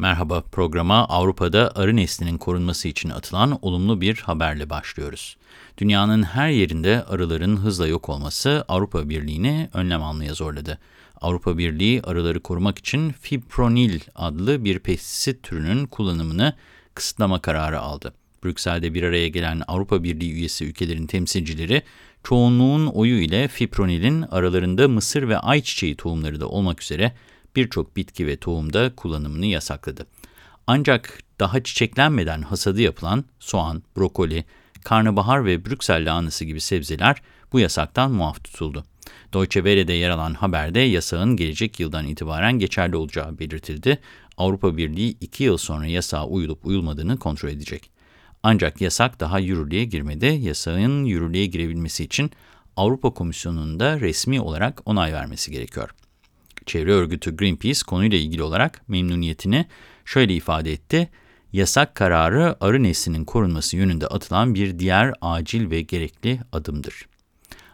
Merhaba programa Avrupa'da arı neslinin korunması için atılan olumlu bir haberle başlıyoruz. Dünyanın her yerinde arıların hızla yok olması Avrupa Birliği'ni önlem almaya zorladı. Avrupa Birliği arıları korumak için fipronil adlı bir pestisit türünün kullanımını kısıtlama kararı aldı. Brüksel'de bir araya gelen Avrupa Birliği üyesi ülkelerin temsilcileri çoğunluğun oyu ile fipronilin aralarında mısır ve ayçiçeği tohumları da olmak üzere birçok bitki ve tohumda kullanımını yasakladı. Ancak daha çiçeklenmeden hasadı yapılan soğan, brokoli, karnabahar ve Brüksel lahanası gibi sebzeler bu yasaktan muaf tutuldu. Deutsche Welle'de yer alan haberde yasağın gelecek yıldan itibaren geçerli olacağı belirtildi. Avrupa Birliği 2 yıl sonra yasağa uyulup uyulmadığını kontrol edecek. Ancak yasak daha yürürlüğe girmedi. Yasağın yürürlüğe girebilmesi için Avrupa Komisyonu'nun da resmi olarak onay vermesi gerekiyor. Çevre örgütü Greenpeace konuyla ilgili olarak memnuniyetini şöyle ifade etti. Yasak kararı arı neslinin korunması yönünde atılan bir diğer acil ve gerekli adımdır.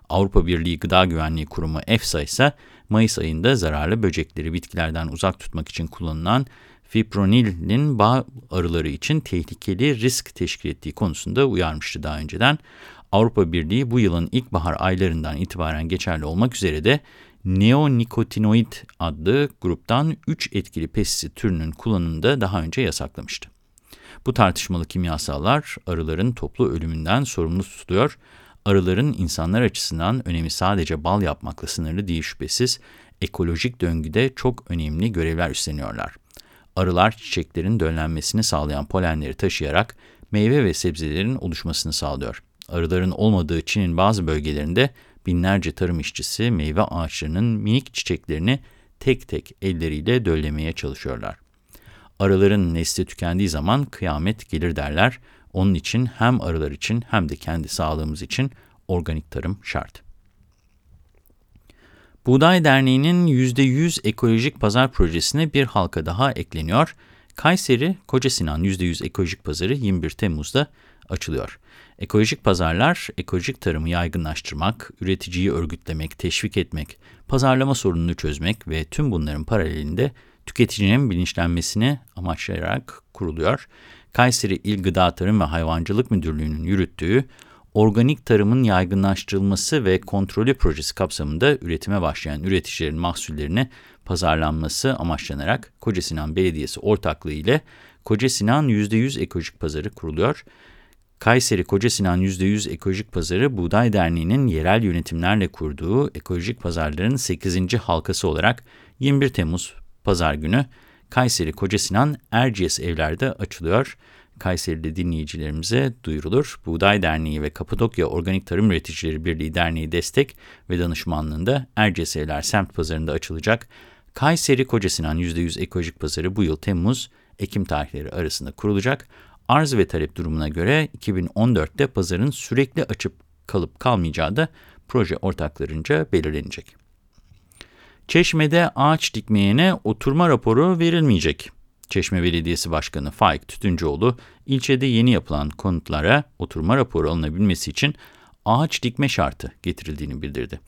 Avrupa Birliği Gıda Güvenliği Kurumu EFSA ise Mayıs ayında zararlı böcekleri bitkilerden uzak tutmak için kullanılan fipronilin bağ arıları için tehlikeli risk teşkil ettiği konusunda uyarmıştı daha önceden. Avrupa Birliği bu yılın ilkbahar aylarından itibaren geçerli olmak üzere de neonikotinoid adlı gruptan 3 etkili pestisit türünün kullanımını da daha önce yasaklamıştı. Bu tartışmalı kimyasallar arıların toplu ölümünden sorumlu tutuluyor. Arıların insanlar açısından önemi sadece bal yapmakla sınırlı değil şüphesiz, ekolojik döngüde çok önemli görevler üstleniyorlar. Arılar çiçeklerin döllenmesini sağlayan polenleri taşıyarak meyve ve sebzelerin oluşmasını sağlıyor. Arıların olmadığı Çin'in bazı bölgelerinde binlerce tarım işçisi meyve ağaçlarının minik çiçeklerini tek tek elleriyle döllemeye çalışıyorlar. Arıların nesli tükendiği zaman kıyamet gelir derler. Onun için hem arılar için hem de kendi sağlığımız için organik tarım şart. Buğday Derneği'nin %100 ekolojik pazar projesine bir halka daha ekleniyor. Kayseri Koca Sinan %100 ekolojik pazarı 21 Temmuz'da açılıyor. Ekolojik pazarlar, ekolojik tarımı yaygınlaştırmak, üreticiyi örgütlemek, teşvik etmek, pazarlama sorununu çözmek ve tüm bunların paralelinde tüketicinin bilinçlenmesini amaçlayarak kuruluyor. Kayseri İl Gıda Tarım ve Hayvancılık Müdürlüğü'nün yürüttüğü organik tarımın yaygınlaştırılması ve kontrolü projesi kapsamında üretime başlayan üreticilerin mahsullerini pazarlanması amaçlanarak Koca Sinan Belediyesi ortaklığı ile Koca Sinan %100 ekolojik pazarı kuruluyor. Kayseri Koca Sinan %100 Ekolojik Pazarı, Buğday Derneği'nin yerel yönetimlerle kurduğu ekolojik pazarların 8. halkası olarak 21 Temmuz Pazar günü Kayseri Koca Sinan Erciyes evlerde açılıyor. Kayseri'de dinleyicilerimize duyurulur. Buğday Derneği ve Kapadokya Organik Tarım Üreticileri Birliği Derneği destek ve danışmanlığında Erciyes Evler semt pazarında açılacak. Kayseri Koca Sinan %100 Ekolojik Pazarı bu yıl Temmuz-Ekim tarihleri arasında kurulacak. Arz ve talep durumuna göre 2014'te pazarın sürekli açıp kalıp kalmayacağı da proje ortaklarınca belirlenecek. Çeşme'de ağaç dikmeyene oturma raporu verilmeyecek. Çeşme Belediyesi Başkanı Faik Tütüncüoğlu, ilçede yeni yapılan konutlara oturma raporu alınabilmesi için ağaç dikme şartı getirildiğini bildirdi.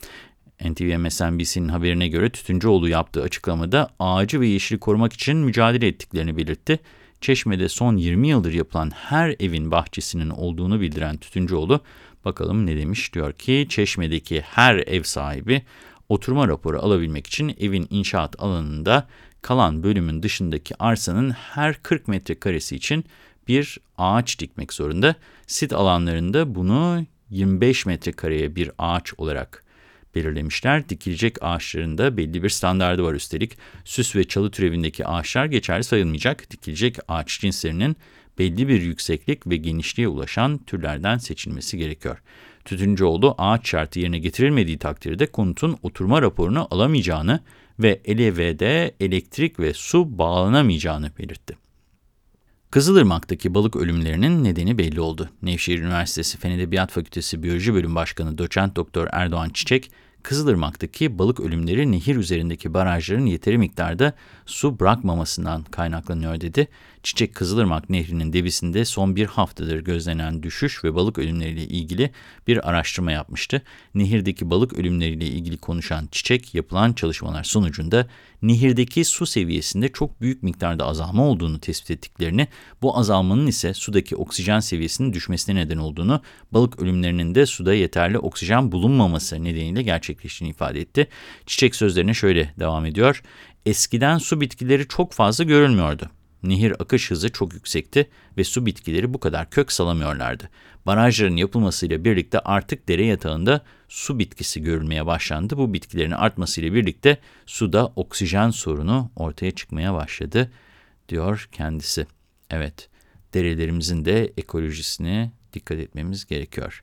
NTV MSNBC'nin haberine göre Tütüncüoğlu yaptığı açıklamada ağacı ve yeşili korumak için mücadele ettiklerini belirtti. Çeşme'de son 20 yıldır yapılan her evin bahçesinin olduğunu bildiren Tütüncüoğlu, bakalım ne demiş diyor ki Çeşme'deki her ev sahibi oturma raporu alabilmek için evin inşaat alanında kalan bölümün dışındaki arsanın her 40 metrekaresi için bir ağaç dikmek zorunda. Sit alanlarında bunu 25 metrekareye bir ağaç olarak belirlemişler. Dikilecek ağaçların da belli bir standardı var üstelik. Süs ve çalı türevindeki ağaçlar geçerli sayılmayacak. Dikilecek ağaç cinslerinin belli bir yükseklik ve genişliğe ulaşan türlerden seçilmesi gerekiyor. Tütüncüoğlu ağaç şartı yerine getirilmediği takdirde konutun oturma raporunu alamayacağını ve elevede elektrik ve su bağlanamayacağını belirtti. Kızılırmak'taki balık ölümlerinin nedeni belli oldu. Nevşehir Üniversitesi Fen Edebiyat Fakültesi Biyoloji Bölüm Başkanı Doçent Doktor Erdoğan Çiçek, Kızılırmak'taki balık ölümleri nehir üzerindeki barajların yeteri miktarda su bırakmamasından kaynaklanıyor dedi. Çiçek Kızılırmak Nehri'nin debisinde son bir haftadır gözlenen düşüş ve balık ölümleriyle ilgili bir araştırma yapmıştı. Nehirdeki balık ölümleriyle ilgili konuşan Çiçek yapılan çalışmalar sonucunda nehirdeki su seviyesinde çok büyük miktarda azalma olduğunu tespit ettiklerini, bu azalmanın ise sudaki oksijen seviyesinin düşmesine neden olduğunu, balık ölümlerinin de suda yeterli oksijen bulunmaması nedeniyle gerçekleştiğini ifade etti. Çiçek sözlerine şöyle devam ediyor. Eskiden su bitkileri çok fazla görülmüyordu. Nehir akış hızı çok yüksekti ve su bitkileri bu kadar kök salamıyorlardı. Barajların yapılmasıyla birlikte artık dere yatağında su bitkisi görülmeye başlandı. Bu bitkilerin artmasıyla birlikte suda oksijen sorunu ortaya çıkmaya başladı, diyor kendisi. Evet, derelerimizin de ekolojisine dikkat etmemiz gerekiyor.